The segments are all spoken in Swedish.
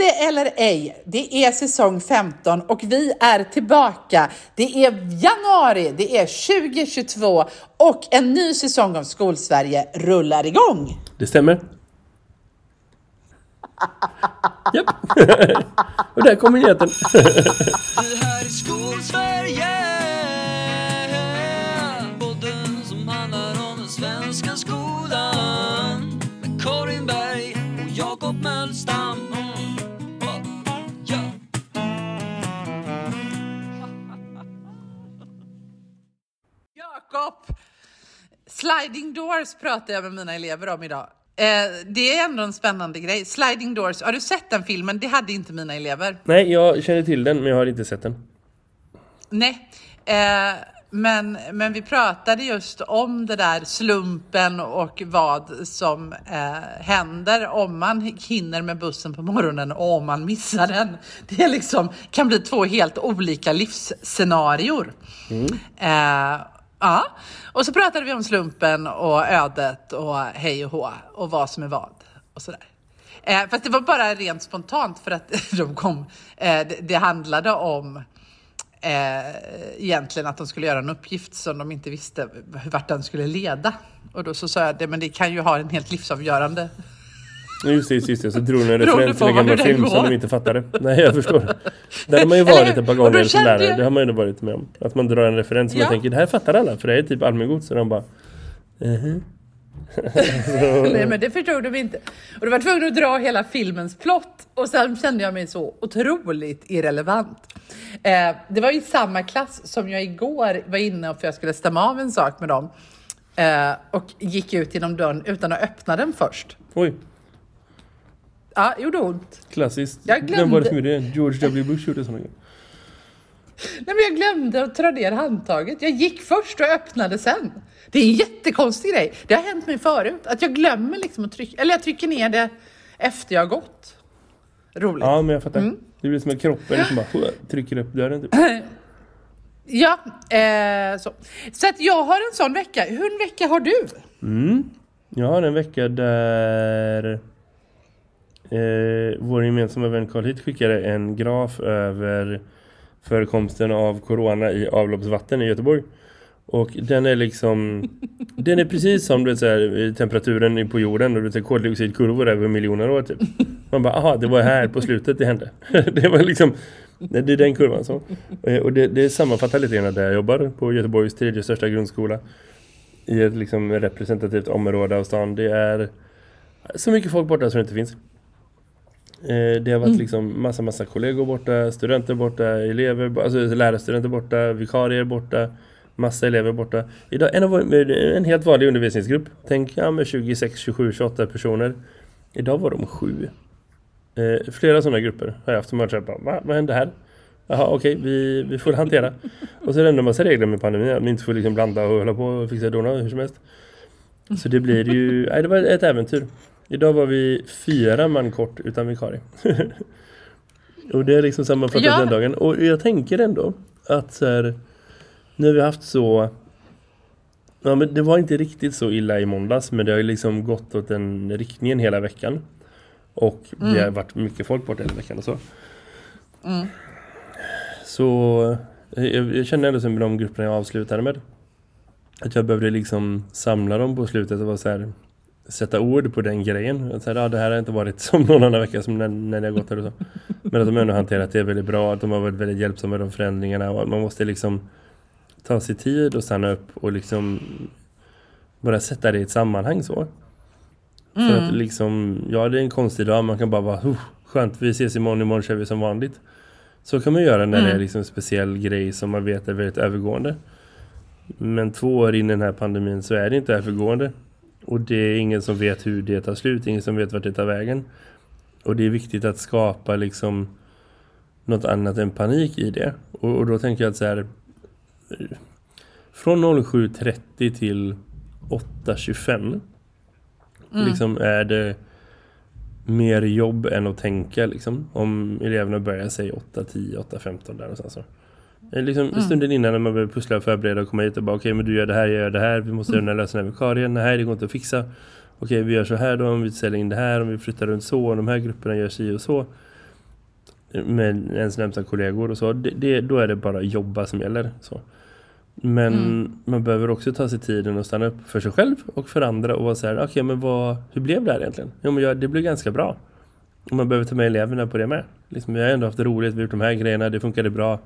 det eller ej, det är säsong 15 och vi är tillbaka. Det är januari, det är 2022 och en ny säsong av Skolsverige rullar igång. Det stämmer. Japp. och där kommer nyheten. Sliding doors pratar jag med mina elever om idag. Eh, det är ändå en spännande grej. Sliding doors, har du sett den filmen? Det hade inte mina elever. Nej, jag känner till den men jag har inte sett den. Nej, eh, men, men vi pratade just om det där slumpen och vad som eh, händer om man hinner med bussen på morgonen och om man missar den. Det liksom, kan bli två helt olika livsscenarior. Eh, ja, och så pratade vi om slumpen och ödet och hej och hå och vad som är vad och sådär. Eh, fast det var bara rent spontant för att de kom, eh, det, det handlade om eh, egentligen att de skulle göra en uppgift som de inte visste vart den skulle leda. Och då så sa jag det, men det kan ju ha en helt livsavgörande. Just det, just det. Så drog ni en referens till en gammal film som de inte fattade. Nej, jag förstår. Där har man ju varit ett par Och gånger som lärare. Det har man ju varit med om. Att man drar en referens som Ja. man tänker, det här fattar alla. För det är typ allmängods. Så de bara, mhm. Nej, men det förstod de inte. Och de var tvungna att dra hela filmens plott och sen kände jag mig så otroligt irrelevant. Eh, det var i samma klass som jag igår var inne för jag skulle stämma av en sak med dem. Eh, och gick ut genom dörren utan att öppna den först. Oj, Ja, gjorde ont. klassiskt. Jag Vem var det glömde- som gjorde det? George W. Bush gjorde sådana grejer. Nej, men jag glömde att dra ner handtaget. Jag gick först och öppnade sen. Det är en jättekonstig grej. Det har hänt mig förut. Att jag glömmer liksom att trycka, eller jag trycker ner det efter jag har gått. Roligt. Ja, men jag fattar. Mm. Det blir som att kroppen liksom bara trycker upp dörren typ. Ja, eh, så. Så att jag har en sån vecka. Hur en vecka har du? Jag har en vecka där eh, vår gemensamma vän Carl Hitt skickade en graf över förekomsten av corona i avloppsvatten i Göteborg. Och den är liksom Den är precis som du vet, så här, temperaturen på jorden och du vet, koldioxidkurvor över miljoner år typ. Man bara, aha, det var här på slutet det hände. det var liksom det är den kurvan så. Eh, och det, det sammanfattar lite grann där jag jobbar på Göteborgs tredje största grundskola i ett liksom representativt område av stan. Det är så mycket folk borta som det inte finns. Eh, Det har varit liksom massa, massa kollegor borta, studenter borta, elever, alltså lärarstudenter borta, vikarier borta, massa elever borta. Idag en, av, en helt vanlig undervisningsgrupp. Tänk ja, med 26, 27, 28 personer. Idag var de sju. Eh, flera sådana grupper har jag haft som har Va? vad hände här? Jaha, okej, vi, vi får hantera. Och så är det ändå en massa regler med pandemin. Att man inte får liksom blanda och hålla på och fixa och dona hur som helst. Så det blir ju, nej det var ett äventyr. Idag var vi fyra man kort utan vikarie. och det är liksom sammanfattat Ja. den dagen. Och jag tänker ändå att så här, nu har vi haft så Ja men det var inte riktigt så illa i måndags men det har ju liksom gått åt den riktningen hela veckan. Och det har varit mycket folk borta hela veckan och så. Så eh, jag, jag känner ändå som med de grupperna jag avslutade med. Att jag behövde liksom samla dem på slutet och vara så här, sätta ord på den grejen. Så här, ja, det här har inte varit som någon annan vecka som när, när jag gått här och så. Men att de ändå hanterat det väldigt bra. Att de har varit väldigt hjälpsamma med de förändringarna. Och att man måste liksom ta sig tid och stanna upp och liksom bara sätta det i ett sammanhang så. För att liksom, ja det är en konstig dag. Man kan bara vara, "Oh, skönt vi ses imorgon, imorgon kör vi som vanligt. Så kan man göra när det är liksom en speciell grej som man vet är väldigt övergående. Men två år in i den här pandemin så är det inte övergående. Och det är ingen som vet hur det tar slut, ingen som vet vart det tar vägen. Och det är viktigt att skapa liksom något annat än panik i det. Och, och då tänker jag att så här eh, från 07.30 till 8.25 liksom är det mer jobb än att tänka liksom. Om eleverna börjar säga 8.10, 8.15 där någonstans. Så. Eh, Liksom stunden innan när man börjar pussla och förbereda och komma hit och bara okej men du gör det här, jag gör det här, vi måste göra den här den här vikarien, nej det går inte att fixa. Okej vi gör så här då, om vi ställer in det här, om vi flyttar runt så, om de här grupperna gör si och så. med ens närmsta kollegor och så. Det, det, då är det bara jobba som gäller. Så. Men Mm. man behöver också ta sig tiden och stanna upp för sig själv och för andra och vara så här, okej men vad, hur blev det här egentligen? Jo men jag, det blev ganska bra. Och man behöver ta med eleverna på det med. Liksom, vi har ändå haft roligt, vi har gjort de här grejerna, det funkade bra.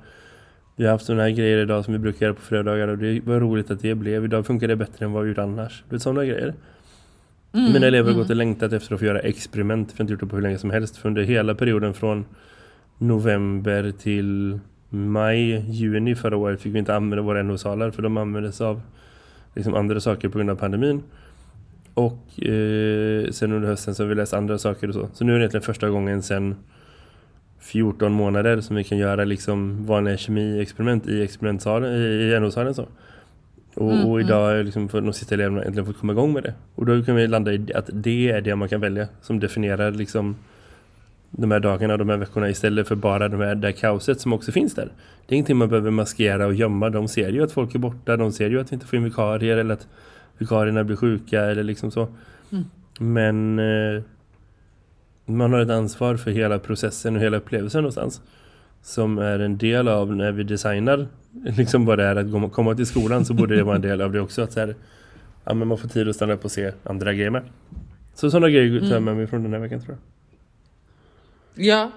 Vi har haft sådana här grejer idag som vi brukar göra på fredagar och det var roligt att det blev. Idag funkar det bättre än vad vi gjort annars. Det är sådana grejer. Mm, Mina elever har gått och längtat efter att få göra experiment. För jag har inte gjort det på hur länge som helst. För under hela perioden från november till maj, juni förra året fick vi inte använda våra NO-salar. För de användes av liksom andra saker på grund av pandemin. Och eh, sen under hösten så har vi läst andra saker och så. Så nu är det egentligen första gången sedan 14 månader som vi kan göra liksom vanliga kemiexperiment i experimentsalen, i, i NO-salen så. Och, Mm, och idag har liksom för de sista eleverna äntligen fått komma igång med det. Och då kan vi landa i att det är det man kan välja som definierar liksom de här dagarna, de här veckorna istället för bara de här, det här kaoset som också finns där. Det är ingenting man behöver maskera och gömma. De ser ju att folk är borta, de ser ju att vi inte får in vikarier eller att vikarierna blir sjuka eller liksom så. Men eh, man har ett ansvar för hela processen och hela upplevelsen någonstans. Som är en del av när vi designar liksom vad det är att komma till skolan så borde det vara en del av det också. Att så här, ja, men man får tid att stanna upp och se andra grejer med. Så sådana grejer tar jag med mig från den här veckan tror jag. Ja.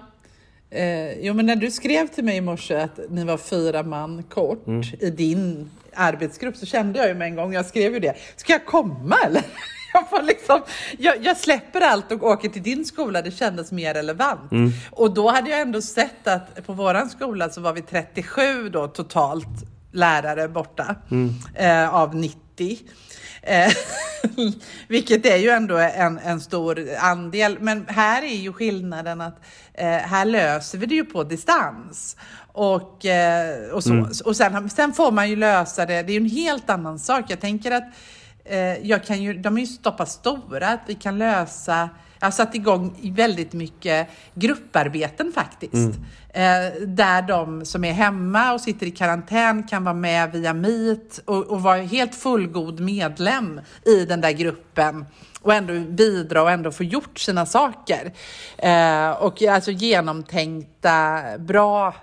Eh, jo, men när du skrev till mig i morse att ni var fyra man kort Mm. i din arbetsgrupp så kände jag ju med en gång, jag skrev ju det, ska jag komma eller? Jag, får liksom, jag, jag släpper allt och åker till din skola, det kändes mer relevant. Mm. Och då hade jag ändå sett att på våran skola så var vi 37 då totalt lärare borta Mm. eh, av 90. Eh, vilket är ju ändå en, en stor andel. Men här är ju skillnaden att eh, här löser vi det ju på distans. Och, eh, och, så. och sen, sen får man ju lösa det. Det är ju en helt annan sak. Jag tänker att jag kan ju, de är ju så pass stora att vi kan lösa jag har satt igång väldigt mycket grupparbeten faktiskt. Eh, där de som är hemma och sitter i karantän kan vara med via Meet och, och vara helt fullgod medlem i den där gruppen och ändå bidra och ändå få gjort sina saker. Eh, och alltså genomtänkta, bra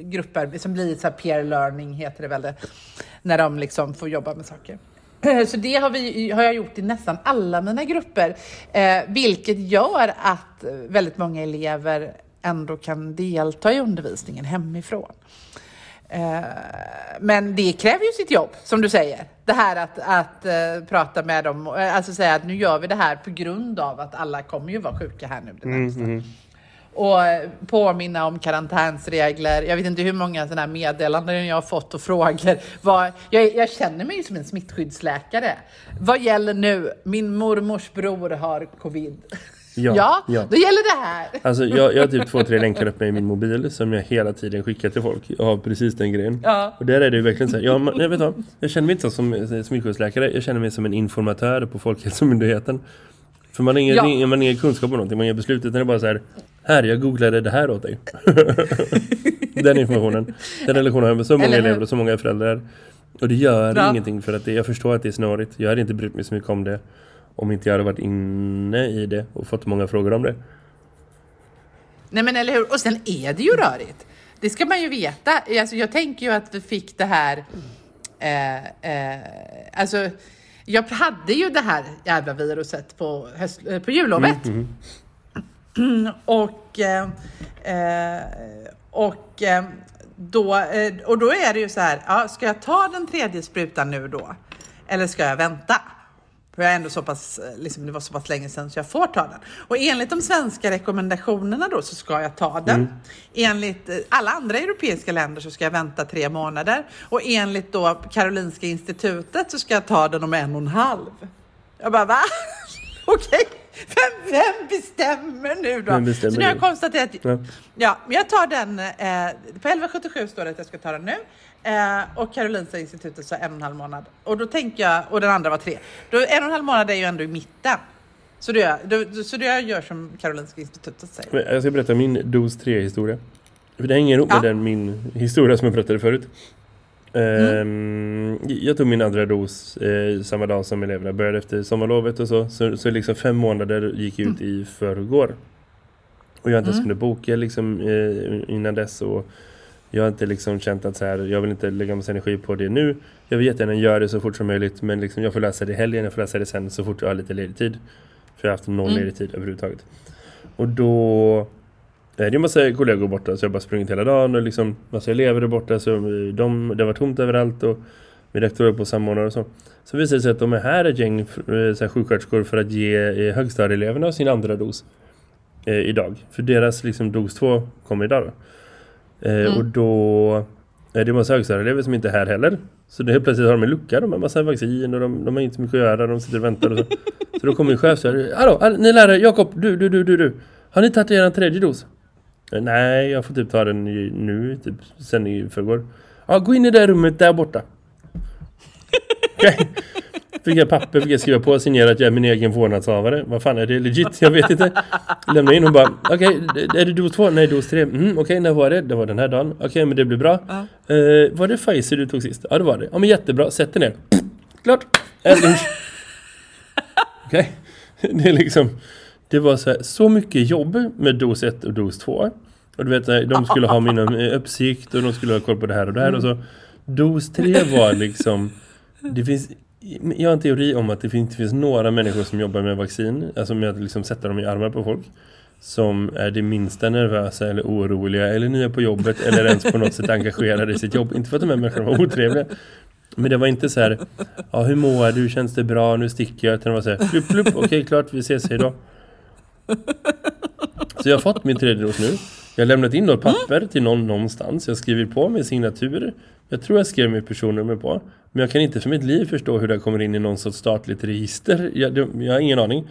grupper som blir så peer learning heter det väl det, när de liksom får jobba med saker. Så det har, vi, har jag gjort i nästan alla mina grupper, eh, vilket gör att väldigt många elever ändå kan delta i undervisningen hemifrån. Eh, men det kräver ju sitt jobb, som du säger. Det här att, att eh, prata med dem, eh, alltså säga att nu gör vi det här på grund av att alla kommer ju vara sjuka här nu det närmsta. Och påminna om karantänsregler. Jag vet inte hur många sådana här meddelanden jag har fått och frågor. Vad, jag, jag känner mig ju som en smittskyddsläkare. Vad gäller nu? Min mormors bror har covid. Ja, ja, ja. då gäller det här. Alltså jag, jag har typ två, tre länkar uppe i min mobil som jag hela tiden skickar till folk. Jag har precis den grejen. Ja. Och där är det ju verkligen så här, ja, man, jag, vet vad, jag känner mig inte som eh, smittskyddsläkare, jag känner mig som en informatör på Folkhälsomyndigheten. För man har ingen, Ja. man har ingen kunskap om någonting, man ger beslutet, det är bara så här, här, jag googlade det här åt dig. den informationen. Den relationen har jag med så många elever och så många föräldrar. Och det gör Bra. ingenting för att det, jag förstår att det är snårigt. Jag hade inte brytt mig så mycket om det om inte jag hade varit inne i det och fått många frågor om det. Nej men eller hur? Och sen är det ju rörigt. Det ska man ju veta. Alltså, jag tänker ju att vi fick det här... Eh, eh, alltså, jag hade ju det här jävla viruset på, höst, eh, på jullovet. och eh, eh, och, eh, då, eh, och då är det ju så här, ja, ska jag ta den tredje sprutan nu då? Eller ska jag vänta? För jag är ändå så pass, eh, liksom, det var så pass länge sedan så jag får ta den. Och enligt de svenska rekommendationerna då så ska jag ta den. Enligt eh, alla andra europeiska länder så ska jag vänta tre månader. Och enligt då Karolinska institutet så ska jag ta den om en och en halv. Jag bara va? Okej, vem, vem bestämmer nu då? Vem bestämmer så nu har jag konstaterat Ja. Ja, men jag tar den. Eh, på 1177 står det att jag ska ta den nu. Eh, och Karolinska institutet sa en och en halv månad. Och då tänker jag, och den andra var tre. Då, en och en halv månad är ju ändå i mitten. Så det, gör- då, så det jag gör som Karolinska institutet säger. Men Jag ska berätta min dos 3 historia. För det hänger ihop med Ja. den min historia som jag berättade förut. Ehm, jag tog min andra dos eh, samma dag som eleverna började efter sommarlovet och så. Så, så liksom fem månader gick ut i förrgår. Och jag har inte ens kunnat boka liksom, eh, innan dess. Och jag har inte liksom känt att så här, jag vill inte lägga massa energi på det nu. Jag vill jättegärna göra det så fort som möjligt. Men liksom, jag får läsa det i helgen, jag får läsa det sen så fort jag har lite ledig tid. För jag har haft noll Mm. ledig tid överhuvudtaget. Och då Eh, Det är en massa kollegor borta så jag har bara sprungit hela dagen och liksom massa elever är borta så eh, de, det var tomt överallt och min rektor är på samordnare och så. Så visar det sig att de är här ett gäng eh, så här, sjuksköterskor för att ge eh, högstadieeleverna sin andra dos eh, idag. För deras liksom dos två kommer idag då. Eh, Och då är det en massa högstadieelever som inte är här heller. Så det helt plötsligt har de en lucka, de har massa vaccin och de, de har inte så mycket att göra, de sitter och väntar och så. Så då kommer en chef så här, Hallå, all- ni lärare, Jakob, du, du, du, du, du. Har ni tagit er tredje dos? Nej, jag får typ ta den nu, typ sen i förrgår. Ja, gå in i det rummet där borta. Okej. Fick jag papper, fick jag skriva på och signera att jag är min egen vårdnadshavare. Vad fan är det legit? Jag vet inte. Lämna in och bara, okej, är det dos två? Nej, dos tre. Mm, okej, när var det? Det var den här dagen. Okej, men det blir bra. Ja. Eh, var det Pfizer du tog sist? Ja, det var det. Ja, men jättebra. Sätt dig ner. Klart. Okej. Det är liksom... Det var så, här, så mycket jobb med dos 1 och dos 2. Och du vet, de skulle ha min eh, uppsikt och de skulle ha koll på det här och det här och så. Dos 3 var liksom... Det finns... Jag har en teori om att det inte finns några människor som jobbar med vaccin, alltså med att liksom sätta dem i armar på folk, som är det minsta nervösa eller oroliga eller nya på jobbet eller ens på något sätt engagerade i sitt jobb. Inte för att de här människorna var otrevliga, men det var inte så här, ja hur mår du, känns det bra, nu sticker jag, utan det var så här, plupp, plupp, okej klart, vi ses, hejdå. Så jag har fått min tredje dos nu. Jag har lämnat in något papper till någon någonstans. Jag har skrivit på min signatur. Jag tror jag skrev mitt personnummer på. Men jag kan inte för mitt liv förstå hur det kommer in i någon sorts statligt register. Jag, jag har ingen aning.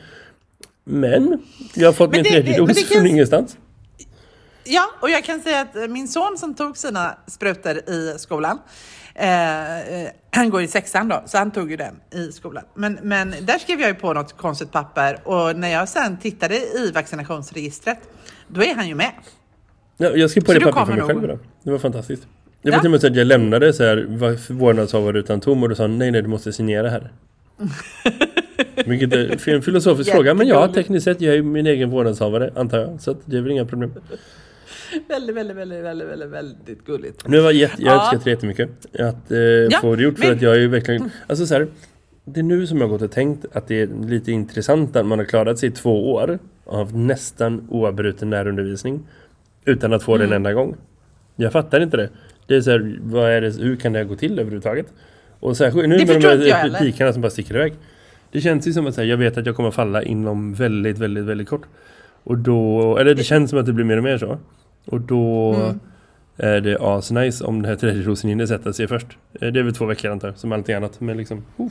Men jag har fått Men min det- tredje dos från ingenstans. Ja, och jag kan säga att eh, min son som tog sina sprutor i skolan, eh, han går i sexan då, så han tog ju den i skolan. Men, men där skrev jag ju på något konstigt papper och när jag sen tittade i vaccinationsregistret, då är han ju med. Ja, jag skrev på Så det du papper för mig själv idag. Det var fantastiskt. Det var Ja. till och med så att jag lämnade så här var- vårdnadshavare utan tom och då sa nej nej du måste signera här. Vilket är en filosofisk fråga men ja tekniskt sett jag är ju min egen vårdnadshavare antar jag. Så det är väl inga problem. Väldigt, väldigt, väldigt, väldigt, väldigt, väldigt gulligt. Nu var jätte, jag Ja. uppskattar det jättemycket att eh, få det gjort för men- att jag är ju verkligen Alltså så här, Det är nu som jag gått och tänkt att det är lite intressant att man har klarat sig i två år av nästan oavbruten närundervisning utan att få Mm. det en enda gång. Jag fattar inte det. Det är så här, vad är det, hur kan det här gå till överhuvudtaget? Och särskilt nu Det med de här pikarna som bara sticker iväg. Det känns ju som att här, jag vet att jag kommer falla inom väldigt, väldigt, väldigt kort. Och då, eller det känns som att det blir mer och mer så. Och då Mm. är det asnice om den här tredje dosen hinner sätta sig först. Eh, Det är väl två veckor antar jag, som allting annat. Men liksom, uh.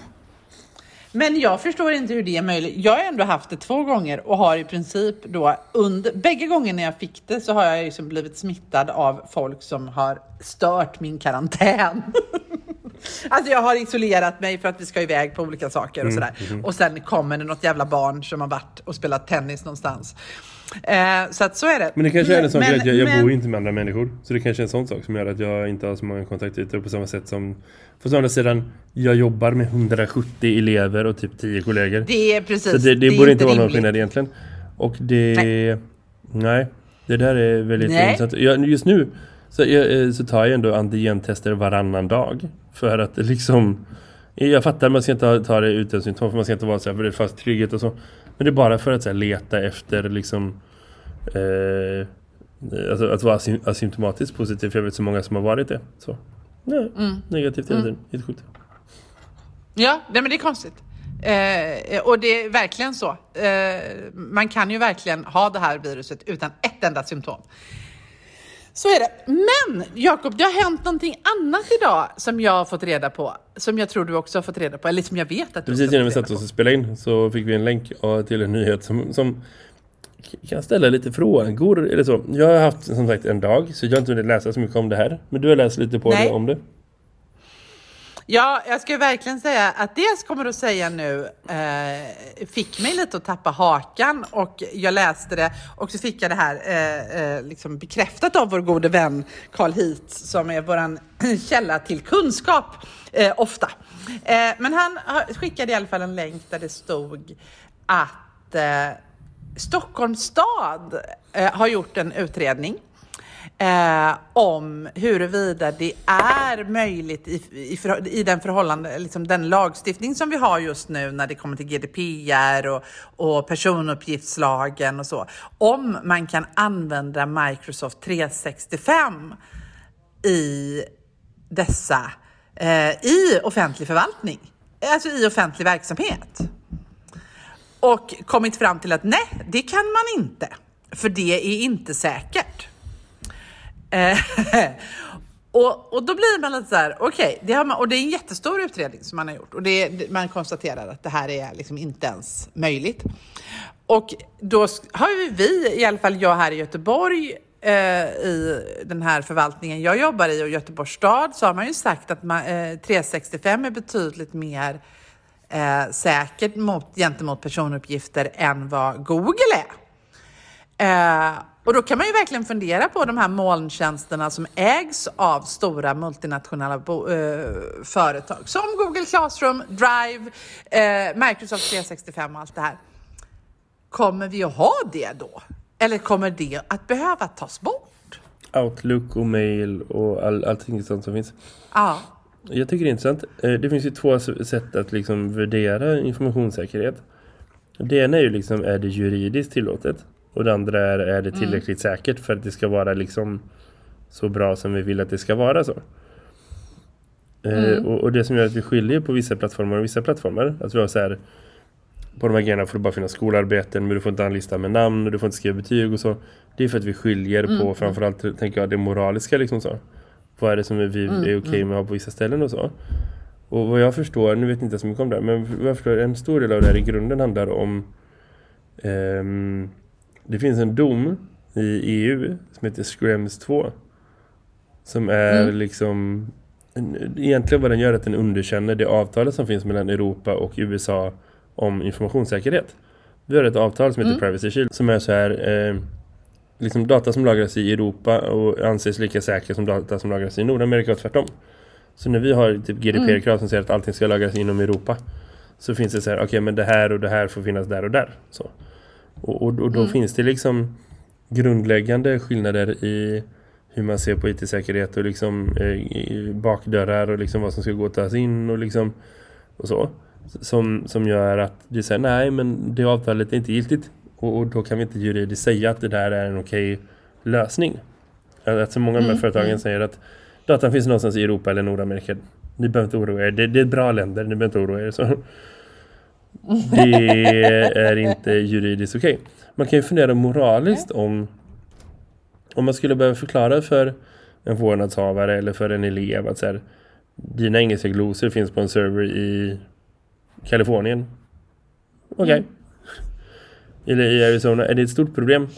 Men jag förstår inte hur det är möjligt. Jag har ändå haft det två gånger och har i princip då under bägge gångerna jag fick det så har jag liksom blivit smittad av folk som har stört min karantän. Alltså jag har isolerat mig för att vi ska iväg på olika saker Mm, och sådär. Och sen kommer det något jävla barn som har varit och spelat tennis någonstans. Eh, så att så är det. Men det kanske är en sån grej att jag, jag men- bor ju inte med andra människor. Så det kanske är en sån sak som gör att jag inte har så många kontaktytor på samma sätt som... För å andra sidan, jag jobbar med 170 elever och typ 10 kollegor. Det är precis. så det, det, är borde inte vara någon skillnad egentligen. Och det... Nej. Det där är väldigt Nej. intressant. Jag, just nu så, jag, eh, så tar jag ändå antigentester varannan dag. För att det liksom... Jag fattar, man ska inte ta det utan symptom för man ska inte vara så här för det är fast trygghet och så. Men det är bara för att så här, leta efter liksom... Eh, alltså att vara asym- asymptomatiskt positiv. För jag vet så många som har varit det. Så. Nej, Mm. negativt hela tiden. Helt sjukt. Ja, nej, men det är konstigt. Eh, och det är verkligen så. Eh, man kan ju verkligen ha det här viruset utan ett enda symptom. Så är det. Men Jakob, det har hänt någonting annat idag som jag har fått reda på. Som jag tror du också har fått reda på. Eller som jag vet att du Precis innan vi reda oss och spelade in så fick vi en länk till en nyhet som, som kan ställa lite frågor eller så. Jag har haft som sagt en dag så jag har inte hunnit läsa så mycket om det här. Men du har läst lite på Nej. det om det. Ja, jag ska ju verkligen säga att det jag kommer att säga nu eh, fick mig lite att tappa hakan och jag läste det och så fick jag det här eh, eh liksom bekräftat av vår gode vän Carl Heath som är våran källa till kunskap eh, ofta. Eh, men han skickade i alla fall en länk där det stod att eh, Stockholms stad eh, har gjort en utredning eh, om huruvida det är möjligt i, i, i den förhållande, liksom den lagstiftning som vi har just nu när det kommer till GDPR och, och personuppgiftslagen och så, om man kan använda Microsoft 365 i dessa, eh, i offentlig förvaltning, alltså i offentlig verksamhet. Och kommit fram till att nej, det kan man inte, för det är inte säkert. Eh, och, och då blir man lite så här, okej, det och det är en jättestor utredning som man har gjort och det, man konstaterar att det här är liksom inte ens möjligt. Och då har ju vi, i alla fall jag här i Göteborg, eh, i den här förvaltningen jag jobbar i och Göteborgs stad, så har man ju sagt att man, eh, 365 är betydligt mer eh, säkert mot, gentemot personuppgifter än vad Google är. Eh, och då kan man ju verkligen fundera på de här molntjänsterna som ägs av stora multinationella bo- eh, företag som Google Classroom, Drive, eh, Microsoft 365 och allt det här. Kommer vi att ha det då? Eller kommer det att behöva tas bort? Outlook och mail och all, allting sånt som finns. Ja. Jag tycker det är intressant. Eh, Det finns ju två sätt att liksom värdera informationssäkerhet. Det ena är ju liksom, är det juridiskt tillåtet? Och det andra är, är det tillräckligt säkert för att det ska vara liksom så bra som vi vill att det ska vara så? Eh, och, och det som gör att vi skiljer på vissa plattformar och vissa plattformar, att vi har så här på de här grejerna får det bara finnas skolarbeten men du får inte anlista med namn och du får inte skriva betyg och så. Det är för att vi skiljer på framförallt tänker jag det moraliska liksom så. Vad är det som vi är okej med att ha på vissa ställen och så. Och vad jag förstår, nu vet jag inte så mycket om det men vad jag förstår en stor del av det här i grunden handlar om ehm, det finns en dom i EU som heter Schrems 2 som är liksom en- egentligen vad den gör är att den underkänner det avtalet som finns mellan Europa och USA om informationssäkerhet. Vi har ett avtal som heter Privacy Shield som är så här eh, liksom data som lagras i Europa och anses lika säker som data som lagras i Nordamerika och tvärtom. Så när vi har typ GDPR-krav som säger att allting ska lagras inom Europa så finns det så här, okej men det här och det här får finnas där och där. Så. Och, och, och då finns det liksom grundläggande skillnader i hur man ser på IT-säkerhet och liksom eh, bakdörrar och liksom vad som ska gå att tas in och liksom och så. Som, som gör att det säger nej men det avtalet är inte giltigt och, och då kan vi inte juridiskt säga att det där är en okej lösning. Att, att så många av de här företagen säger att datan finns någonstans i Europa eller Nordamerika. Ni behöver inte oroa er. Det, det är bra länder, ni behöver inte oroa er. Så. Det är inte juridiskt okej. Man kan ju fundera moraliskt om om man skulle behöva förklara för en vårdnadshavare eller för en elev att så här, dina engelska glosor finns på en server i Kalifornien. Okej. Eller i Arizona. Är det ett stort problem?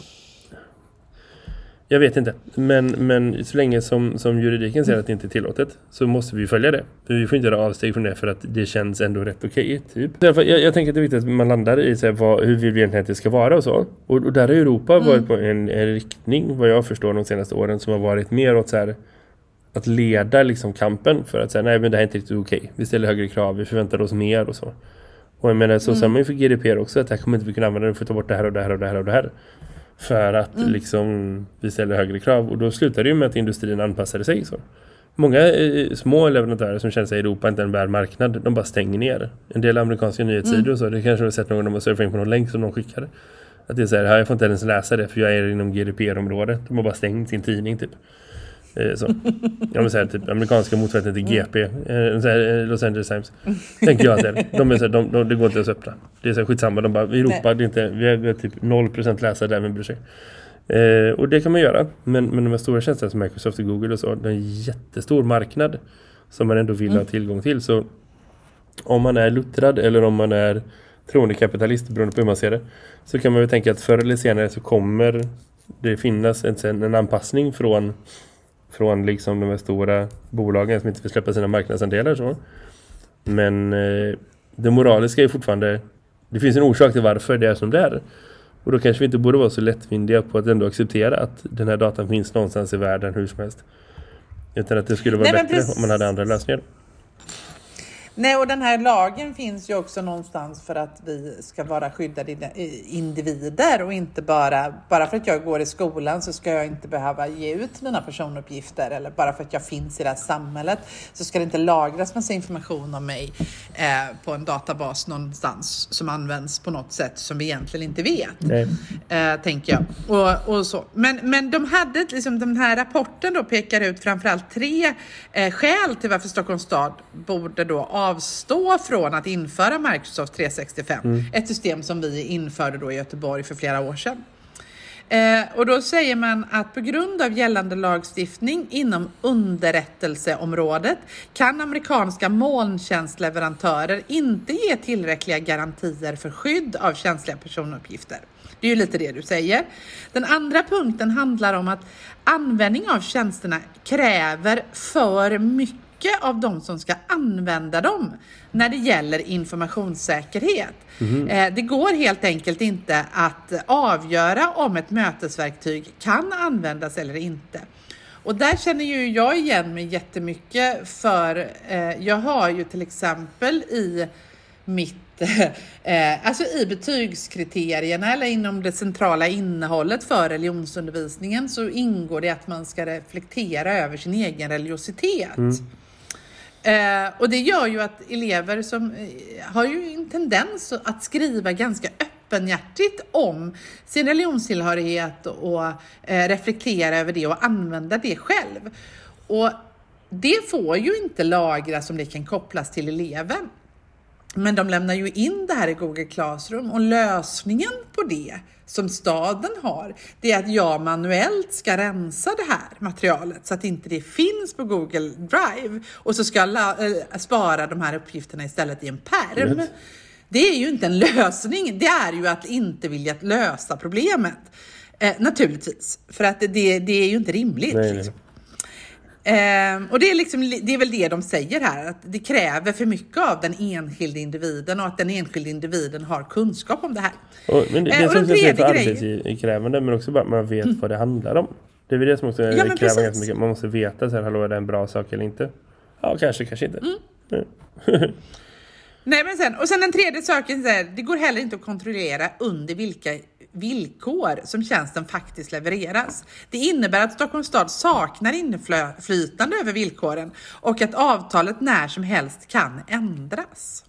Jag vet inte. Men, men så länge som, som juridiken säger att det inte är tillåtet så måste vi följa det. För vi får inte göra avsteg från det för att det känns ändå rätt okej. typ. Därför, jag, jag tänker att det är viktigt att man landar i så här, vad, hur vill vi egentligen att det ska vara och så. Och, och där har Europa varit på en, en riktning, vad jag förstår de senaste åren, som har varit mer åt så här att leda liksom kampen för att säga nej men det här är inte riktigt okej. Vi ställer högre krav, vi förväntar oss mer och så. Och jag menar så mm. ju för GDPR också att här kommer inte vi kunna använda det för att ta bort det här och det här och det här och det här. För att liksom vi ställer högre krav och då slutar det ju med att industrin anpassade sig så. Många eh, små leverantörer som känner sig i Europa inte en värd marknad, de bara stänger ner. En del amerikanska nyhetssidor och så, det kanske du har sett någon de har surfat in på någon länk som de skickar. Att det är så här, jag får inte ens läsa det för jag är inom GDPR-området. De har bara stängt sin tidning typ. Eh, Så. Ja, men så här, typ, amerikanska motsvarigheten till GP, eh, så här, eh, Los Angeles Times. Tänker jag att det är. De är så här, de, de, det går inte ens att öppna. Det är så här, skitsamma, de bara, i Europa, det är inte, vi har, vi har typ 0% läsare där, men bryr sig. Eh, och det kan man göra. Men, men de här stora tjänsterna som Microsoft och Google och så, det är en jättestor marknad som man ändå vill ha tillgång till. Så om man är luttrad eller om man är troende kapitalist, beroende på hur man ser det, så kan man ju tänka att förr eller senare så kommer det finnas en, en anpassning från från liksom de här stora bolagen som inte vill släppa sina marknadsandelar så. Men eh, det moraliska är fortfarande det finns en orsak till varför det är som det är. Och då kanske vi inte borde vara så lättvindiga på att ändå acceptera att den här datan finns någonstans i världen hur som helst. Utan att det skulle vara Nej, bättre om man hade andra lösningar. Nej, och den här lagen finns ju också någonstans för att vi ska vara skyddade indi- individer och inte bara, bara för att jag går i skolan så ska jag inte behöva ge ut mina personuppgifter eller bara för att jag finns i det här samhället så ska det inte lagras massa information om mig eh, på en databas någonstans som används på något sätt som vi egentligen inte vet. Eh, tänker jag. Och, och så. Men, men de hade, liksom, den här rapporten då pekar ut framförallt tre eh, skäl till varför Stockholms stad borde då avstå från att införa Microsoft 365. Ett system som vi införde då i Göteborg för flera år sedan. Eh, och då säger man att på grund av gällande lagstiftning inom underrättelseområdet kan amerikanska molntjänstleverantörer inte ge tillräckliga garantier för skydd av känsliga personuppgifter. Det är ju lite det du säger. Den andra punkten handlar om att användning av tjänsterna kräver för mycket av de som ska använda dem när det gäller informationssäkerhet. Eh, Det går helt enkelt inte att avgöra om ett mötesverktyg kan användas eller inte. Och där känner ju jag igen mig jättemycket för eh, jag har ju till exempel i mitt Eh, alltså i betygskriterierna eller inom det centrala innehållet för religionsundervisningen så ingår det att man ska reflektera över sin egen religiositet. Eh, och det gör ju att elever som eh, har ju en tendens att skriva ganska öppenhjärtigt om sin religionstillhörighet och eh, reflektera över det och använda det själv. Och det får ju inte lagras om det kan kopplas till eleven. Men de lämnar ju in det här i Google Classroom och lösningen på det som staden har, det är att jag manuellt ska rensa det här materialet så att inte det finns på Google Drive och så ska jag eh, spara de här uppgifterna istället i en perm. Vet. Det är ju inte en lösning, det är ju att inte vilja lösa problemet. Eh, naturligtvis, för att det, det är ju inte rimligt. Nej, liksom. nej. Ehm, och det är, liksom, det är väl det de säger här, att det kräver för mycket av den enskilde individen och att den enskilde individen har kunskap om det här. Och, men det, det Eh, och så den tredje grejen- arbetskrävande men också bara att man vet vad det handlar om. Det är väl det som också Ja, kräver precis. ganska mycket. Man måste veta så här, hallå är det en bra sak eller inte? Ja, kanske, kanske inte. Mm. Nej, men sen, och sen den tredje saken, så här, det går heller inte att kontrollera under vilka villkor som tjänsten faktiskt levereras. Det innebär att Stockholms stad saknar inflytande över villkoren och att avtalet när som helst kan ändras.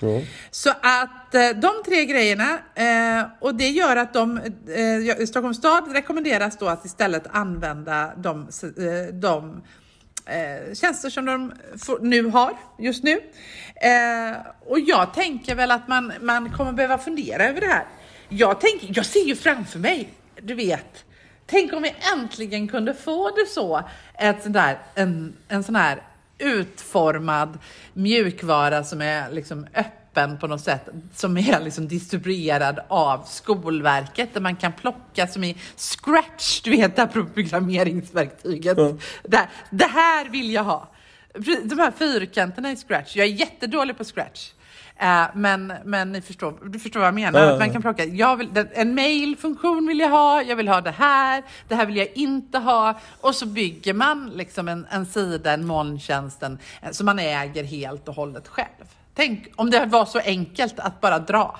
Ja. Så att eh, de tre grejerna eh, och det gör att de, eh, Stockholms stad rekommenderas då att istället använda de, de eh, tjänster som de nu har just nu. Eh, och jag tänker väl att man, man kommer behöva fundera över det här. Jag, tänker, jag ser ju framför mig, du vet, tänk om vi äntligen kunde få det så, ett sånt där, en, en sån här utformad mjukvara som är liksom öppen på något sätt, som är liksom distribuerad av Skolverket, där man kan plocka som i Scratch, du vet det här programmeringsverktyget. Ja. Det, det här vill jag ha. De här fyrkanterna i Scratch, jag är jättedålig på Scratch. Eh, men, men ni förstår, du förstår vad jag menar. Att man kan plocka, jag vill, den- en mailfunktion vill jag ha, jag vill ha det här, det här vill jag inte ha. Och så bygger man liksom en, en sida, en molntjänst, en- eh, som man äger helt och hållet själv. Tänk om det var så enkelt att bara dra.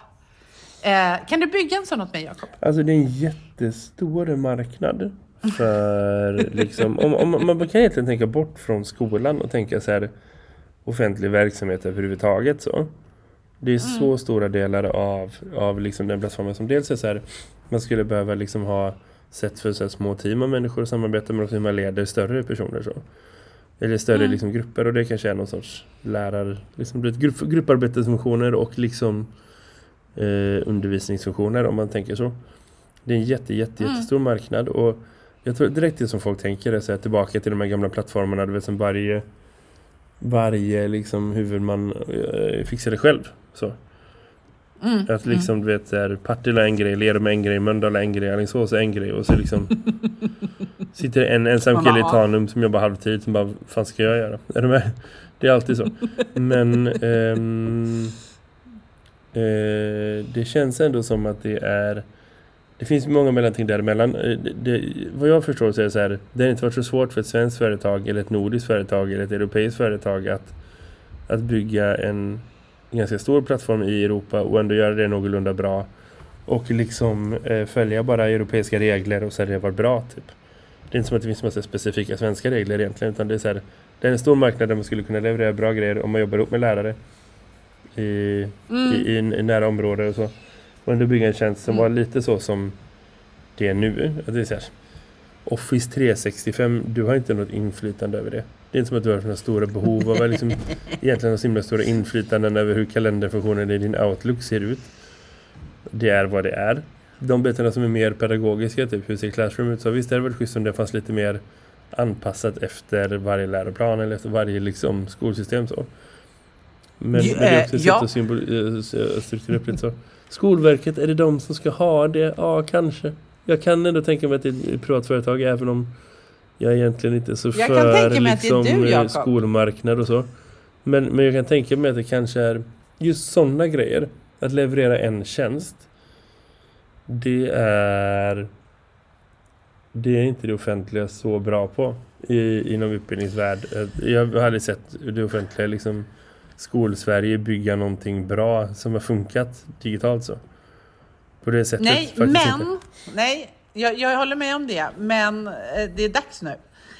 Eh, kan du bygga en sån åt mig, Jakob? Alltså det är en jättestor marknad för liksom, om, om man kan egentligen tänka bort från skolan och tänka så här offentlig verksamhet överhuvudtaget så. Det är så stora delar av, av liksom den plattformen som dels är så här, man skulle behöva liksom ha sätt för så små team av människor att samarbeta men också hur man leder större personer så. Eller större liksom grupper och det kanske är någon sorts lärar, liksom grupp, grupparbetesfunktioner och liksom eh, undervisningsfunktioner om man tänker så. Det är en jätte, jätte, jättestor marknad och jag tror direkt det som folk tänker är så här, tillbaka till de här gamla plattformarna, du vet som varje varje liksom huvudman eh, fixar det själv. Så. Mm. Att liksom du vet så här, Partille är en grej, Lerum en grej, Mölndal är en grej, Alingsås en grej och så liksom sitter en ensam kille i bara, Tanum som jobbar halvtid som bara, vad fan ska jag göra? Är du med? Det är alltid så. Men ehm, eh, det känns ändå som att det är det finns många mellanting däremellan. Eh, Det, det, vad jag förstår så är det så här, det har inte varit så svårt för ett svenskt företag eller ett nordiskt företag eller ett europeiskt företag att att bygga en ganska stor plattform i Europa och ändå göra det någorlunda bra och liksom eh, följa bara europeiska regler och så hade det varit bra typ. Det är inte som att det finns massa specifika svenska regler egentligen utan det är så här, det är en stor marknad där man skulle kunna leverera bra grejer om man jobbar ihop med lärare i, i, i, i nära områden och så. Och ändå bygga en tjänst som var lite så som det är nu. Att det är så här, Office 365, du har inte något inflytande över det. Det är inte som att du har sådana stora behov av liksom, egentligen så himla stora inflytanden över hur kalenderfunktionen i din Outlook ser ut. Det är vad det är. De bitarna som är mer pedagogiska, typ hur ser Classroom ut? Så visst det väl schysst om det fanns lite mer anpassat efter varje läroplan eller efter varje liksom, skolsystem så. Men, men det är också ett ja. sätt att eh, strukturera upp lite så. Skolverket, är det de som ska ha det? Ja, kanske. Jag kan ändå tänka mig att det är ett privat företag även om jag egentligen inte är så Jag för liksom, du, eh, skolmarknad och så. Men, men jag kan tänka mig att det kanske är just sådana grejer. Att leverera en tjänst. Det är det är inte det offentliga så bra på i, inom utbildningsvärld. Eh, Jag har aldrig sett det offentliga liksom skolsverige bygga någonting bra som har funkat digitalt så. På det sättet Nej, men, inte. nej, jag, jag håller med om det, men eh, det är dags nu.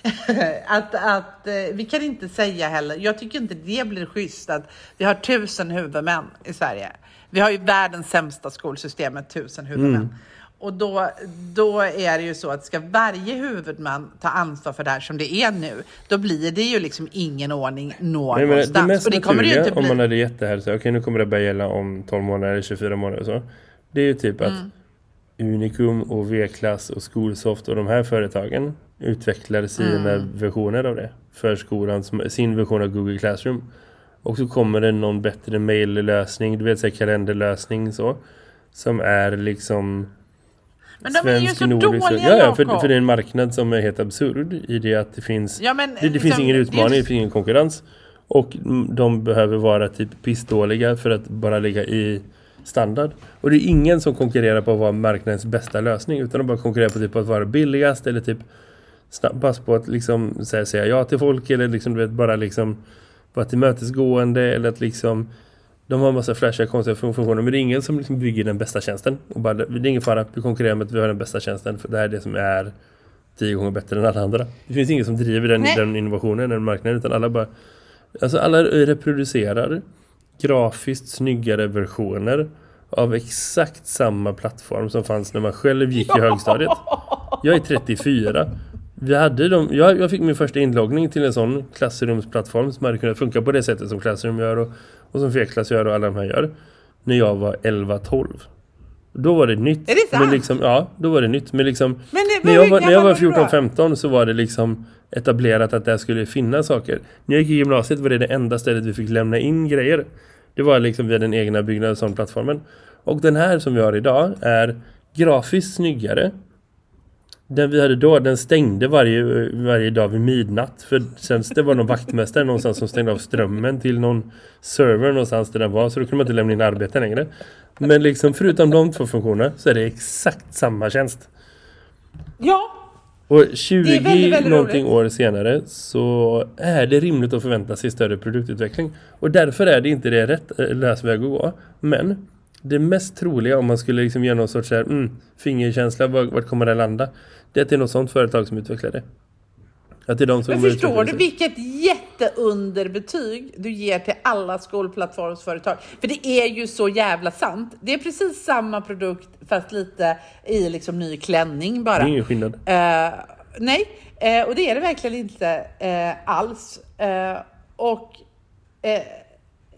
att, att eh, vi kan inte säga heller, jag tycker inte det blir schysst att vi har tusen huvudmän i Sverige. Vi har ju världens sämsta skolsystem med tusen huvudmän. Mm. Och då, då är det ju så att ska varje huvudman ta ansvar för det här som det är nu, då blir det ju liksom ingen ordning Nej, men någonstans. det mest och det kommer det ju naturliga inte om bli. man hade gett det här så okej nu kommer det börja gälla om 12 månader eller 24 månader och så. Det är ju typ att Mm. Unicum och V-klass och Skolsoft och de här företagen utvecklar sina Mm. versioner av det för skolan, som- sin version av Google Classroom. Och så kommer det någon bättre maillösning, du vet så här kalenderlösning så. Som är liksom Men de är ju så nordisk. dåliga, Ja, ja för, för det är en marknad som är helt absurd i det att det finns Ja, men det, det finns liksom, ingen det utmaning, ju- det finns ingen konkurrens. Och de behöver vara typ pissdåliga för att bara ligga i standard. Och det är ingen som konkurrerar på att vara marknadens bästa lösning utan de bara konkurrerar på typ att vara billigast eller typ snabbast på att liksom säga, säga ja till folk eller liksom du vet bara liksom vara tillmötesgående eller att liksom de har en massa flashiga konstiga fun- funktioner men det är ingen som liksom bygger den bästa tjänsten. Och bara, det är ingen fara, vi konkurrerar med att vi har den bästa tjänsten för det här är det som är tio gånger bättre än alla andra. Det finns ingen som driver den, den innovationen, den marknaden utan alla bara Alltså alla reproducerar grafiskt snyggare versioner av exakt samma plattform som fanns när man själv gick i högstadiet. Jag är 34. Vi hade dem, jag, jag fick min första inloggning till en sån klassrumsplattform som hade kunnat funka på det sättet som Classroom gör och, och som Fekklass gör och alla de här gör. När jag var 11-12. Då var det nytt. Är det sant? Men liksom, ja, då var det nytt. Men liksom, Men det- när, jag var, när jag gammal var var du då? 14-15 så var det liksom etablerat att där skulle finnas saker. När jag gick i gymnasiet var det det enda stället vi fick lämna in grejer. Det var liksom via den egna byggnaden som plattformen. Och den här som vi har idag är grafiskt snyggare. Den vi hade då, den stängde varje, varje dag vid midnatt. För sen det var någon vaktmästare någonstans som stängde av strömmen till någon server någonstans där den var. Så då kunde man inte lämna in arbeten längre. Men liksom förutom de två funktionerna så är det exakt samma tjänst. Ja, och 20 Det är väldigt, väldigt någonting roligt. år senare så är det rimligt att förvänta sig större produktutveckling. Och därför är det inte det rätt eh, lösväg att gå. Men det mest troliga om man skulle liksom göra någon sorts här, mm, fingerkänsla, vart, kommer det landa? Det är är något sånt företag som utvecklar det. Att det är de som men förstår du vilket jätteunderbetyg du ger till alla skolplattformsföretag? För det är ju så jävla sant. Det är precis samma produkt fast lite i liksom ny klänning bara. Det är ingen skillnad. Eh, nej, eh, och det är det verkligen inte eh, alls. Och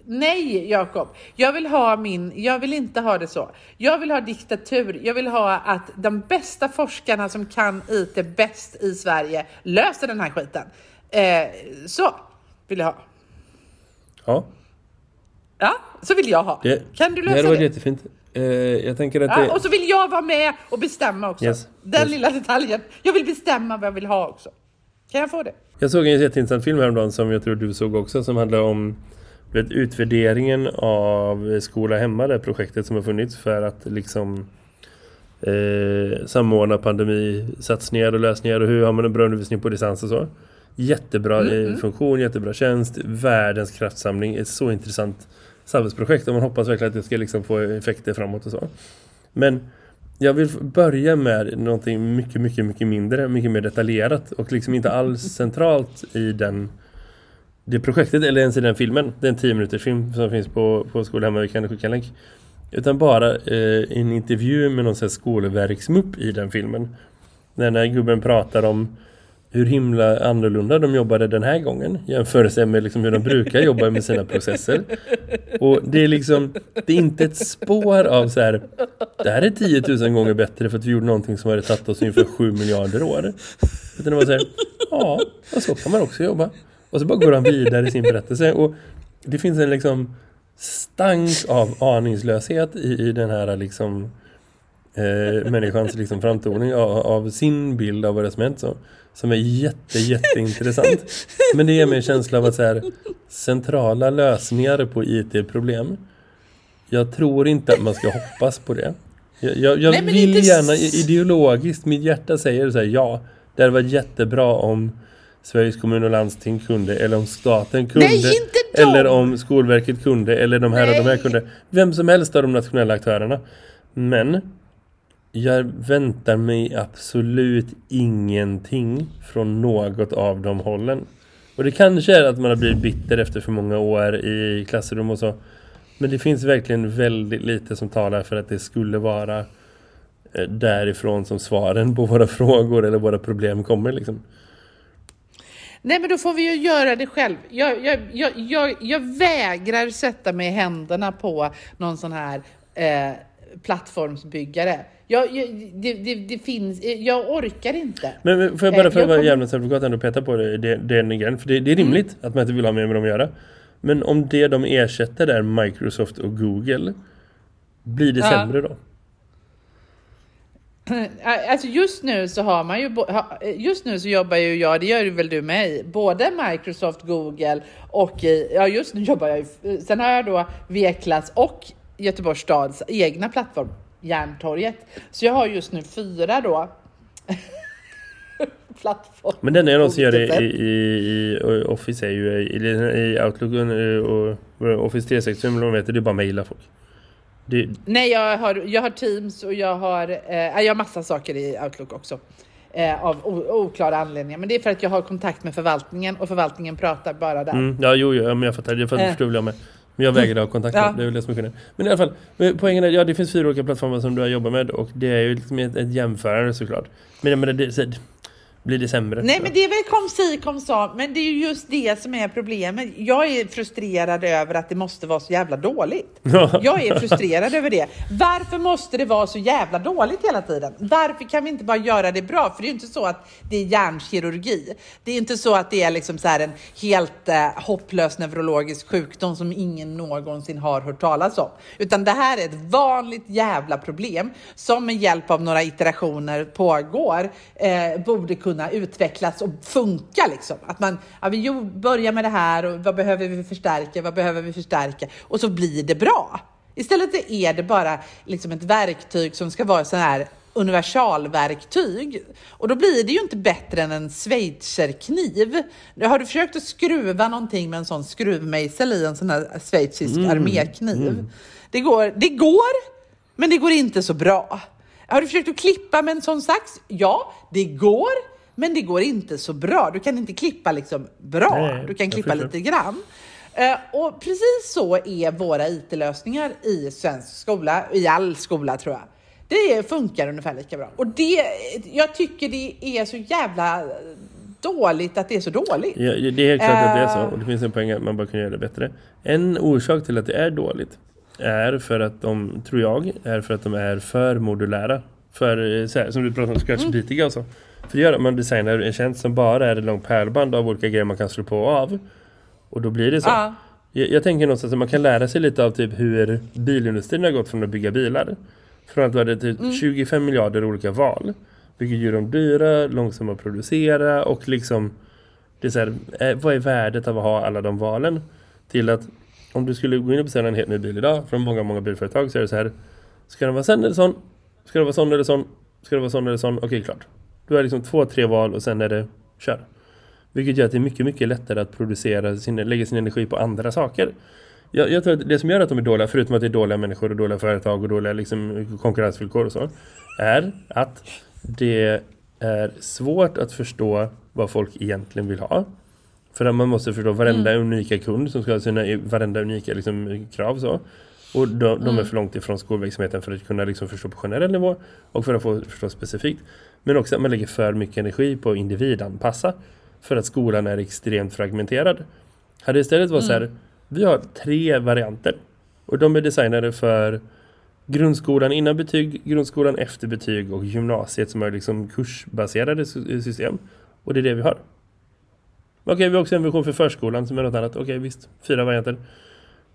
nej, Jakob. Jag vill ha min, jag vill inte ha det så. Jag vill ha diktatur. Jag vill ha att de bästa forskarna som kan IT bäst i Sverige löser den här skiten. Eh, så vill jag ha. Ja, Ja, så vill jag ha. det, kan du det lösa varit det? jättefint. Eh, jag tänker att Ja, det... och så vill jag vara med och bestämma också. Yes, Den yes. lilla detaljen. Jag vill bestämma vad jag vill ha också. Kan jag få det? Jag såg en jätteintressant film häromdagen som jag tror du såg också som handlar om vet, utvärderingen av Skola Hemma, det projektet som har funnits för att liksom eh, samordna pandemisatsningar och lösningar och hur har man en bra undervisning på distans och så. Jättebra Mm, eh, funktion, jättebra tjänst, världens kraftsamling. Ett så intressant samhällsprojekt och man hoppas verkligen att det ska liksom få effekter framåt och så. Men jag vill börja med någonting mycket, mycket, mycket mindre, mycket mer detaljerat och liksom inte alls centralt i den det projektet eller ens i den filmen. Det är en 10 minuters film som finns på, på Skolhemma. Vi kan skicka en länk. Utan bara eh, en intervju med någon sån här skolverksmupp i den filmen. När den här gubben pratar om hur himla annorlunda de jobbade den här gången jämfört med liksom hur de brukar jobba med sina processer. Och det är liksom det är inte ett spår av så här det här är 10 000 gånger bättre för att vi gjorde någonting som hade tagit oss inför 7 miljarder år. Utan det var så här, ja, så kan man också jobba. Och så bara går han vidare i sin berättelse och det finns en liksom stank av aningslöshet i, i den här liksom eh, människans liksom framtoning av, av sin bild av vad det som hänt så, som är jätte, jätteintressant. Men det ger mig en känsla av att så här, centrala lösningar på IT-problem jag tror inte att man ska hoppas på det. Jag, jag, jag Nej, vill inte gärna ideologiskt, mitt hjärta säger så här, ja, det hade varit jättebra om Sveriges kommun och landsting kunde, eller om staten kunde, Nej, eller om Skolverket kunde, eller de här och de här Nej. kunde. Vem som helst av de nationella aktörerna. Men jag väntar mig absolut ingenting från något av de hållen. Och det kanske är att man har blivit bitter efter för många år i klassrum och så. Men det finns verkligen väldigt lite som talar för att det skulle vara eh, därifrån som svaren på våra frågor eller våra problem kommer liksom. Nej, men då får vi ju göra det själv. Jag, jag, jag, jag, jag vägrar sätta mig i händerna på någon sån här eh, plattformsbyggare. Jag, jag, det, det, det finns, jag orkar inte. Men men får jag bara Eh, för jag vara kommer- djävulens advokat ändå peta på det, det, den igen. För det, det är rimligt att man inte vill ha mer med dem att göra. Men om det de ersätter är Microsoft och Google, blir det Ja. sämre då? Alltså just nu så har man ju, just nu så jobbar ju jag, det gör ju väl du med både Microsoft, Google och i, ja just nu jobbar jag ju, sen har jag då V-klass och Göteborgs stads egna plattform, Järntorget. Så jag har just nu fyra då plattformar. Men den är någon som gör det i, i, i Office är ju i, i Outlook och, och Office 365 eller vad de heter, det är bara mejla folk. Det, Nej, jag har, jag har Teams och jag har, eh, jag har massa saker i Outlook också. Eh, av oklara anledningar. Men det är för att jag har kontakt med förvaltningen och förvaltningen pratar bara där. mm, ja, jo, jo, ja, men jag fattar. Det Eh. förstår jag med. Men jag vägrar ha kontakt med. Ja. Det är väl det som är skillnaden. Men i alla fall, poängen är, ja det finns fyra olika plattformar som du har jobbat med och det är ju liksom ett, ett jämförande såklart. Men jag menar, det, blir det sämre? Nej, men det är väl kom si kom sa, men det är ju just det som är problemet. Jag är frustrerad över att det måste vara så jävla dåligt. Ja. Jag är frustrerad över det. Varför måste det vara så jävla dåligt hela tiden? Varför kan vi inte bara göra det bra? För det är ju inte så att det är hjärnkirurgi. Det är inte så att det är liksom så här en helt eh, hopplös neurologisk sjukdom som ingen någonsin har hört talas om. Utan det här är ett vanligt jävla problem som med hjälp av några iterationer pågår eh, borde kunna utvecklas och funka liksom. Att man, ja, vi börjar med det här och vad behöver vi förstärka, vad behöver vi förstärka och så blir det bra. Istället är det bara liksom ett verktyg som ska vara så här universalverktyg. Och då blir det ju inte bättre än en schweizerkniv. Har du försökt att skruva någonting med en sån skruvmejsel i en sån här schweizisk armékniv? Det, går, det går, men det går inte så bra. Har du försökt att klippa med en sån sax? Ja, det går, men det går inte så bra. Du kan inte klippa liksom bra. Nej, du kan klippa lite grann. Eh, och precis så är våra IT-lösningar i svensk skola, i all skola tror jag. Det funkar ungefär lika bra. Och det, jag tycker det är så jävla dåligt att det är så dåligt. Ja, det är helt klart att det är så. Eh. Och det finns en poäng att man bara kan göra det bättre. En orsak till att det är dåligt är för att de, tror jag, är för att de är för modulära. För, eh, så här, som du pratade om, scratch-bitiga och så. För det gör att man designar en tjänst som bara är ett långt pärlband av olika grejer man kan slå på och av. Och då blir det så. Ja. Jag, jag tänker någonstans att man kan lära sig lite av typ hur bilindustrin har gått från att bygga bilar. Från att hade typ 25 miljarder olika val. Vilket gör dem dyra, långsamma att producera och liksom det är så här, eh, vad är värdet av att ha alla de valen? Till att om du skulle gå in och beställa en helt ny bil idag från många, många bilföretag så är det så här Ska den vara sen eller sån? Ska det vara sån eller sån? Ska det vara sån eller sån? Okej, klart. Du har liksom två, tre val och sen är det kör. Vilket gör att det är mycket, mycket lättare att producera sin, lägga sin energi på andra saker. Jag, jag tror att det som gör att de är dåliga, förutom att det är dåliga människor och dåliga företag och dåliga liksom, konkurrensvillkor och så, är att det är svårt att förstå vad folk egentligen vill ha. För att man måste förstå varenda mm. unika kund som ska ha sina varenda unika liksom, krav. Så. Och de, de mm. är för långt ifrån skolverksamheten för att kunna liksom, förstå på generell nivå och för att få förstå specifikt. Men också att man lägger för mycket energi på individanpassa för att skolan är extremt fragmenterad. Hade istället varit mm. så här, mm. vi har tre varianter och de är designade för grundskolan innan betyg, grundskolan efter betyg och gymnasiet som är liksom kursbaserade system. Och det är det vi har. Okej, vi har också en version för förskolan som är något annat. Okej, visst. Fyra varianter.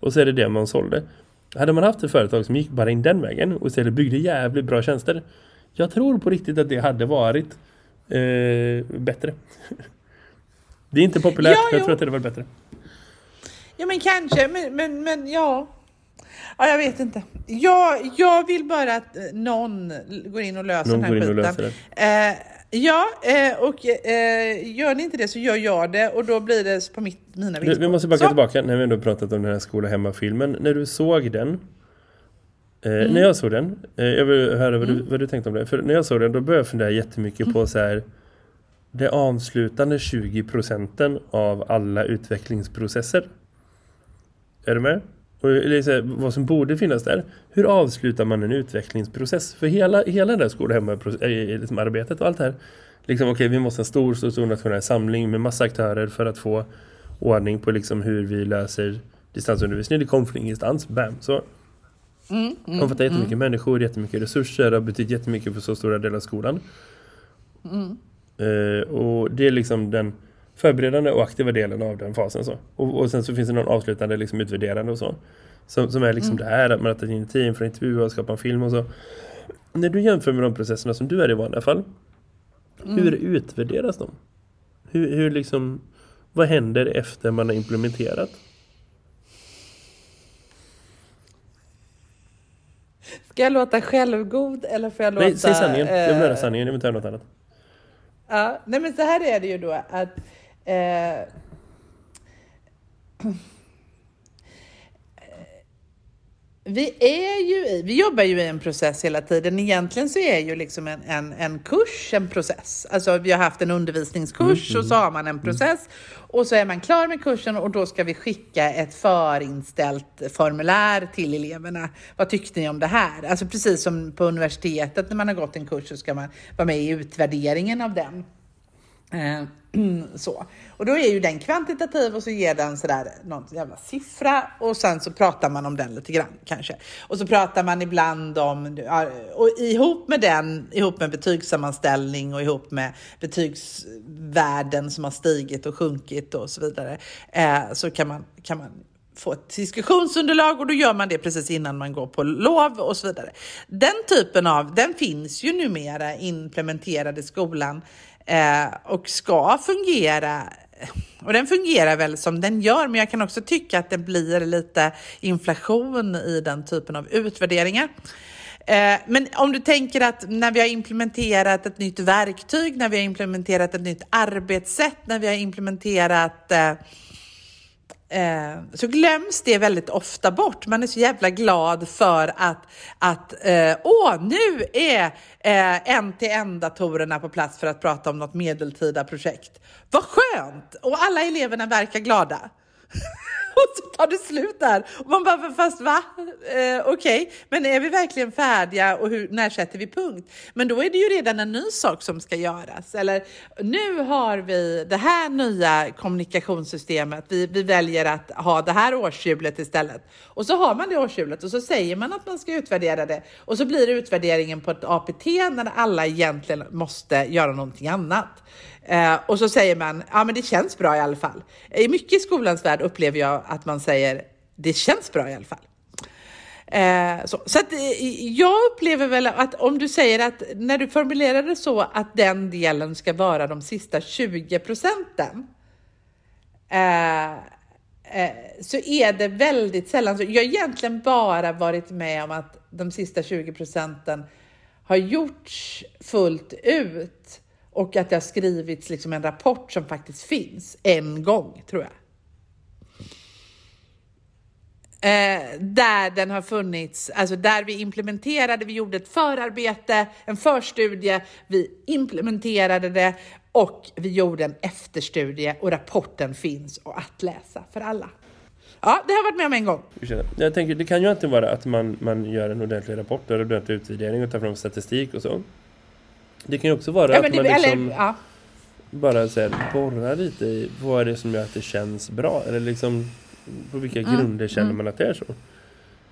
Och så är det det man sålde. Hade man haft ett företag som gick bara in den vägen och istället byggde jävligt bra tjänster. Jag tror på riktigt att det hade varit eh, bättre. det är inte populärt, ja, jag tror att det hade varit bättre. Ja, men kanske. Men, men, men ja. Ja, jag vet inte. Jag, jag vill bara att någon går in och löser någon den här skiten. Eh, Ja, eh, och eh, gör ni inte det så gör jag det och då blir det på mitt, mina villkor. Vi måste backa så. tillbaka när vi ändå pratat om den här skola hemma-filmen. När du såg den, eh, mm. när jag såg den, eh, jag vill höra vad, mm. du, vad du tänkte om det. För när jag såg den då började jag fundera jättemycket mm. på så här, det avslutande 20 procenten av alla utvecklingsprocesser. Är du med? Och eller vad som borde finnas där. Hur avslutar man en utvecklingsprocess? För hela, hela det där skolhemma-arbetet liksom och allt det här. Liksom, okej, okay, vi måste ha en stor, stor, stor nationell samling med massa aktörer för att få ordning på liksom hur vi löser distansundervisning. Det kom från ingenstans, bam, så. Mm, mm, omfattar jättemycket mm. människor, jättemycket resurser, har betytt jättemycket för så stora delar av skolan. Mm. Uh, och det är liksom den förberedande och aktiva delen av den fasen. Så. Och, och sen så finns det någon avslutande liksom, utvärderande och så. Som, som är liksom mm. det här att man har tagit in team för intervju och skapa en film och så. När du jämför med de processerna som du är i vanliga fall. Mm. Hur utvärderas de? Hur, hur liksom, vad händer efter man har implementerat? Ska jag låta självgod eller får jag låta... Nej, säg sanningen. Jag vill höra eh, sanningen, jag vill inte höra något annat. Ja, nej men så här är det ju då att Eh, vi är ju i, vi jobbar ju i en process hela tiden. Egentligen så är ju liksom en, en, en kurs en process. Alltså vi har haft en undervisningskurs mm. och så har man en process och så är man klar med kursen och då ska vi skicka ett förinställt formulär till eleverna. Vad tyckte ni om det här? Alltså precis som på universitetet när man har gått en kurs så ska man vara med i utvärderingen av den. Eh, så. Och då är ju den kvantitativ och så ger den sådär någon jävla siffra och sen så pratar man om den lite grann kanske. Och så pratar man ibland om, och ihop med den, ihop med betygssammanställning och ihop med betygsvärden som har stigit och sjunkit och så vidare, eh, så kan man, kan man få ett diskussionsunderlag och då gör man det precis innan man går på lov och så vidare. Den typen av, den finns ju numera implementerad i skolan eh, Eh, och ska fungera. Och den fungerar väl som den gör, men jag kan också tycka att det blir lite inflation i den typen av utvärderingar. Eh, men om du tänker att när vi har implementerat ett nytt verktyg, när vi har implementerat ett nytt arbetssätt, när vi har implementerat eh, eh, så glöms det väldigt ofta bort. Man är så jävla glad för att, att eh, åh, nu är eh, NTN-datorerna på plats för att prata om något medeltida projekt. Vad skönt! Och alla eleverna verkar glada. och så tar det slut där. Och man bara, fast va? Eh, Okej, okay. men är vi verkligen färdiga och hur, när sätter vi punkt? Men då är det ju redan en ny sak som ska göras. Eller nu har vi det här nya kommunikationssystemet. Vi, vi väljer att ha det här årshjulet istället. Och så har man det årshjulet och så säger man att man ska utvärdera det. Och så blir det utvärderingen på ett APT när alla egentligen måste göra någonting annat. Eh, och så säger man, ja men det känns bra i alla fall. I mycket i skolans värld upplever jag att man säger, det känns bra i alla fall. Eh, så så att, eh, jag upplever väl att om du säger att när du formulerar det så att den delen ska vara de sista 20 procenten. Eh, eh, så är det väldigt sällan så. Jag har egentligen bara varit med om att de sista 20 procenten har gjorts fullt ut och att det har skrivits liksom en rapport som faktiskt finns en gång, tror jag. Eh, där den har funnits, alltså där vi implementerade, vi gjorde ett förarbete, en förstudie, vi implementerade det och vi gjorde en efterstudie och rapporten finns och att läsa för alla. Ja, det har jag varit med om en gång. Jag tänker, det kan ju alltid vara att man, man gör en ordentlig rapport, en ordentlig utvärdering och tar fram statistik och så. Det kan ju också vara Ja, att man det, liksom eller, ja. bara så här, borrar lite i vad är det som gör att det känns bra? Eller liksom på vilka Mm, grunder känner man att det är så?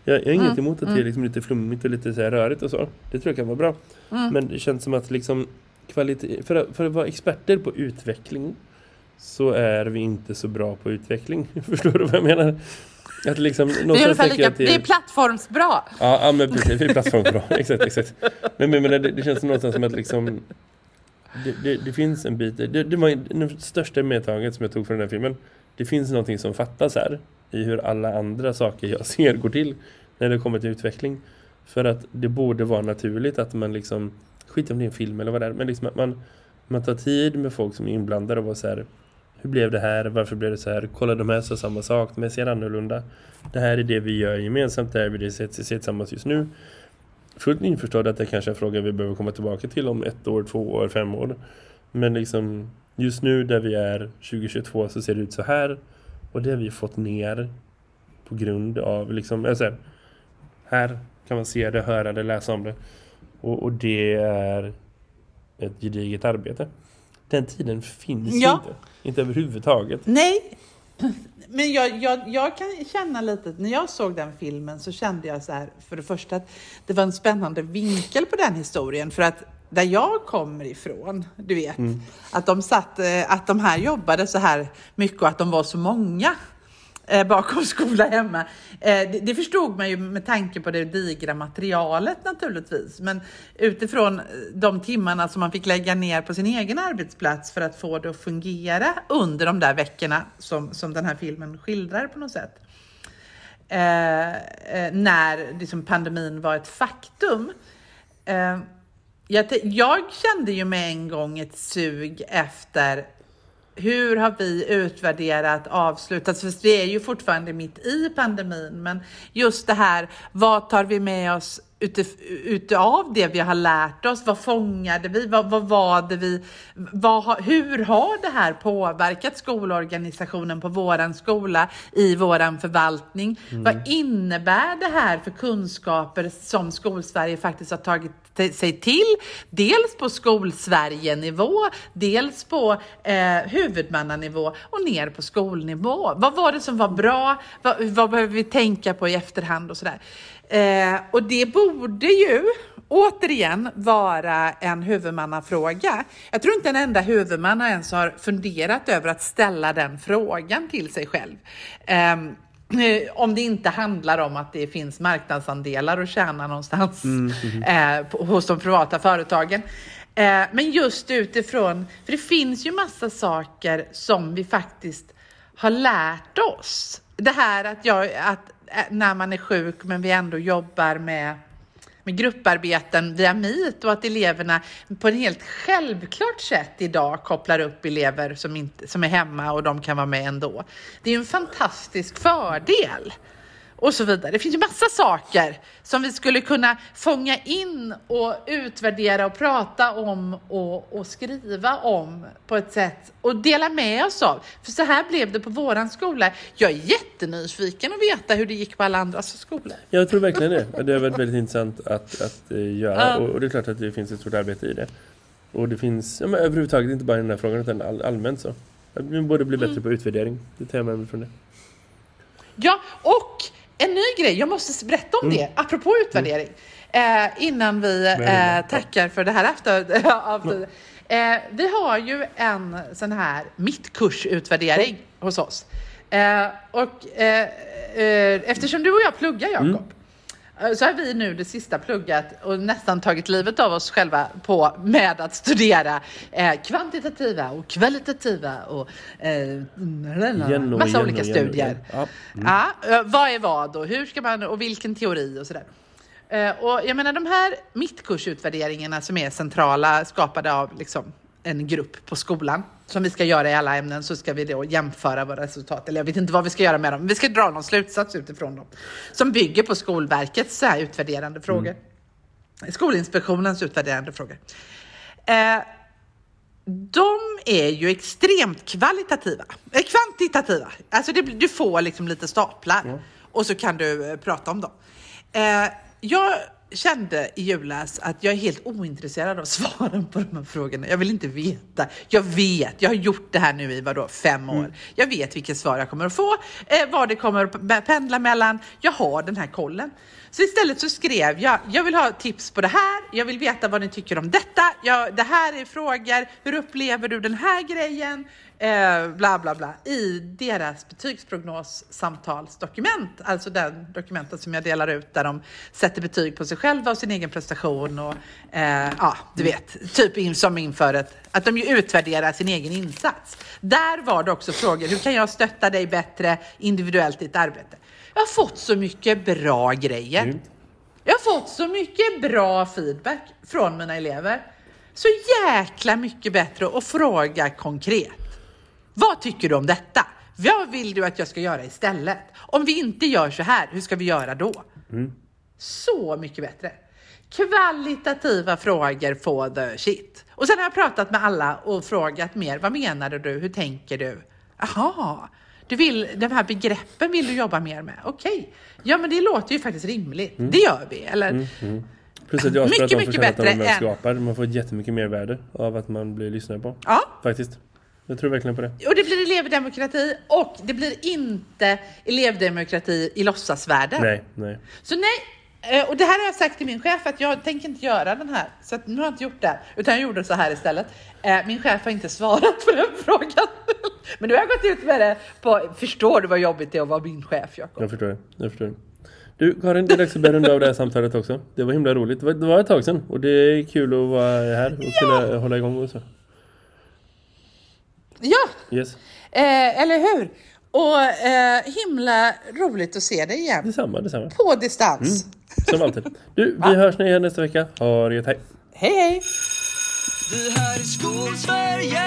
Jag, jag har inget emot att det är liksom lite flummigt och lite så här rörigt och så. Det tror jag kan vara bra. Mm. Men det känns som att liksom kvalitet, för, att, för att vara experter på utveckling så är vi inte så bra på utveckling. Förstår du vad jag menar? Att liksom, Det är ungefär lika, att det är plattformsbra. Ja, ja men precis, vi är plattformsbra. exakt, exakt. Men, men, men det, det känns någonstans som att liksom det, det, det finns en bit, det, det var det största medtaget som jag tog från den här filmen. Det finns någonting som fattas här i hur alla andra saker jag ser går till när det kommer till utveckling. För att det borde vara naturligt att man liksom, skit om det är en film eller vad det är, men liksom att man, man tar tid med folk som är inblandade och var så här, hur blev det här? Varför blev det så här? Kolla de här sa samma sak, här ser annorlunda. Det här är det vi gör gemensamt, det här är det vi ser tillsammans just nu. Fullt införstådd att det kanske är en fråga vi behöver komma tillbaka till om ett år, två år, fem år. Men liksom just nu där vi är 2022 så ser det ut så här. Och det har vi fått ner på grund av liksom, alltså här, här kan man se det, höra det, läsa om det. Och, och det är ett gediget arbete. Den tiden finns Ja. inte. Inte överhuvudtaget. Nej, men jag, jag, jag kan känna lite, när jag såg den filmen så kände jag så här, för det första att det var en spännande vinkel på den historien, för att där jag kommer ifrån, du vet, att de satt, eh, att de här jobbade så här mycket och att de var så många Eh, bakom skola hemma. Eh, det, det förstod man ju med tanke på det digra materialet naturligtvis. Men utifrån eh, de timmarna som man fick lägga ner på sin egen arbetsplats för att få det att fungera under de där veckorna som, som den här filmen skildrar på något sätt. Eh, eh, när liksom pandemin var ett faktum. Eh, jag, jag kände ju med en gång ett sug efter hur har vi utvärderat, avslutat? För vi är ju fortfarande mitt i pandemin, men just det här, vad tar vi med oss utif- utav det vi har lärt oss? Vad fångade vi? Vad, vad var det vi... Vad, hur har det här påverkat skolorganisationen på våran skola, i våran förvaltning? Vad innebär det här för kunskaper som Skolsverige faktiskt har tagit sig till? Dels på Skolsverige-nivå, dels på eh, huvudmannanivå och ner på skolnivå. Vad var det som var bra? Vad, vad behöver vi tänka på i efterhand och sådär? Eh, och det borde ju återigen vara en huvudmannafråga. Jag tror inte en enda huvudman ens har funderat över att ställa den frågan till sig själv. Ehm, eh, om det inte handlar om att det finns marknadsandelar att tjäna någonstans eh, på, hos de privata företagen. Eh, men just utifrån, för det finns ju massa saker som vi faktiskt har lärt oss. Det här att, jag, att eh, Eh, när man är sjuk men vi ändå jobbar med med grupparbeten via Meet och att eleverna på ett helt självklart sätt idag kopplar upp elever som, inte, som är hemma och de kan vara med ändå. Det är ju en fantastisk fördel. Och så vidare. Det finns ju massa saker som vi skulle kunna fånga in och utvärdera och prata om och, och skriva om på ett sätt och dela med oss av. För så här blev det på våran skola. Jag är jättenyfiken att veta hur det gick på alla andras skolor. Jag tror verkligen det. Det har varit väldigt intressant att, att eh, göra. Ja. Och, det är klart att det finns ett stort arbete i det. Och det finns, ja, men överhuvudtaget inte bara i den här frågan utan all, allmänt så. Vi borde bli bättre på utvärdering. Det tar jag med mig från det. Ja, och en ny grej, jag måste berätta om det, apropå utvärdering. Eh, innan vi eh, tackar för det här after, eh, Vi har ju en sån här mittkursutvärdering hos oss. Eh, och eh, eh, eftersom du och jag pluggar Jakob, så har vi nu det sista pluggat och nästan tagit livet av oss själva på med att studera eh, kvantitativa och kvalitativa och eh, och massa olika och och studier. Ja. Ja, eh, vad är vad och hur ska man och vilken teori och sådär. Eh, Och jag menar de här mittkursutvärderingarna som är centrala, skapade av liksom en grupp på skolan som vi ska göra i alla ämnen så ska vi då jämföra våra resultat. Eller jag vet inte vad vi ska göra med dem, men vi ska dra någon slutsats utifrån dem som bygger på Skolverkets så här utvärderande frågor. Skolinspektionens utvärderande frågor. Eh, de är ju extremt kvalitativa, eh, kvantitativa. Alltså det, du får liksom lite staplar och så kan du eh, prata om dem. Eh, jag kände i julas att jag är helt ointresserad av svaren på de här frågorna. Jag vill inte veta. Jag vet, jag har gjort det här nu i vadå, fem år. Jag vet vilket svar jag kommer att få, eh, vad det kommer att pendla mellan. Jag har den här kollen. Så istället så skrev jag, jag vill ha tips på det här, jag vill veta vad ni tycker om detta, jag, det här är frågor, hur upplever du den här grejen? Eh, bla bla bla i deras betygsprognossamtalsdokument, alltså den dokumentet som jag delar ut där de sätter betyg på sig själva och sin egen prestation och eh, ja, du vet, typ in, som inför ett, att de ju utvärderar sin egen insats. Där var det också frågor, hur kan jag stötta dig bättre individuellt i ditt arbete? Jag har fått så mycket bra grejer. Mm. Jag har fått så mycket bra feedback från mina elever. Så jäkla mycket bättre att fråga konkret. Vad tycker du om detta? Vad vill du att jag ska göra istället? Om vi inte gör så här, hur ska vi göra då? Så mycket bättre. Kvalitativa frågor for the shit. Och sen har jag pratat med alla och frågat mer. Vad menar du? Hur tänker du? Jaha, du vill, de här begreppen vill du jobba mer med? Okej, ja men det låter ju faktiskt rimligt. Det gör vi. Eller, Plus att jag Mycket, mycket att bättre är än- skapar. Man får jättemycket mer värde av att man blir lyssnad på. Ja, Faktiskt. Jag tror verkligen på det. och det blir elevdemokrati och det blir inte elevdemokrati i låtsasvärlden. Nej, nej. Så nej, eh, och det här har jag sagt till min chef att jag tänker inte göra den här. Så att nu har jag inte gjort det, utan jag gjorde så här istället. Eh, Min chef har inte svarat på den frågan. Men nu har jag gått ut med det på, förstår du vad jobbigt det är att vara min chef Jakob? Jag förstår det. Jag förstår det. Du Karin, det är dags att börja runda av det här samtalet också. Det var himla roligt. Det var, det var ett tag sedan och det är kul att vara här och kunna hålla igång och så. Ja, Yes. eh, eller hur? Och eh, himla roligt att se dig igen. Detsamma, detsamma. På distans. Som alltid. Du, vi hörs igen nästa vecka. Ha det gött, hej! Hej hej! Det här är Skolsverige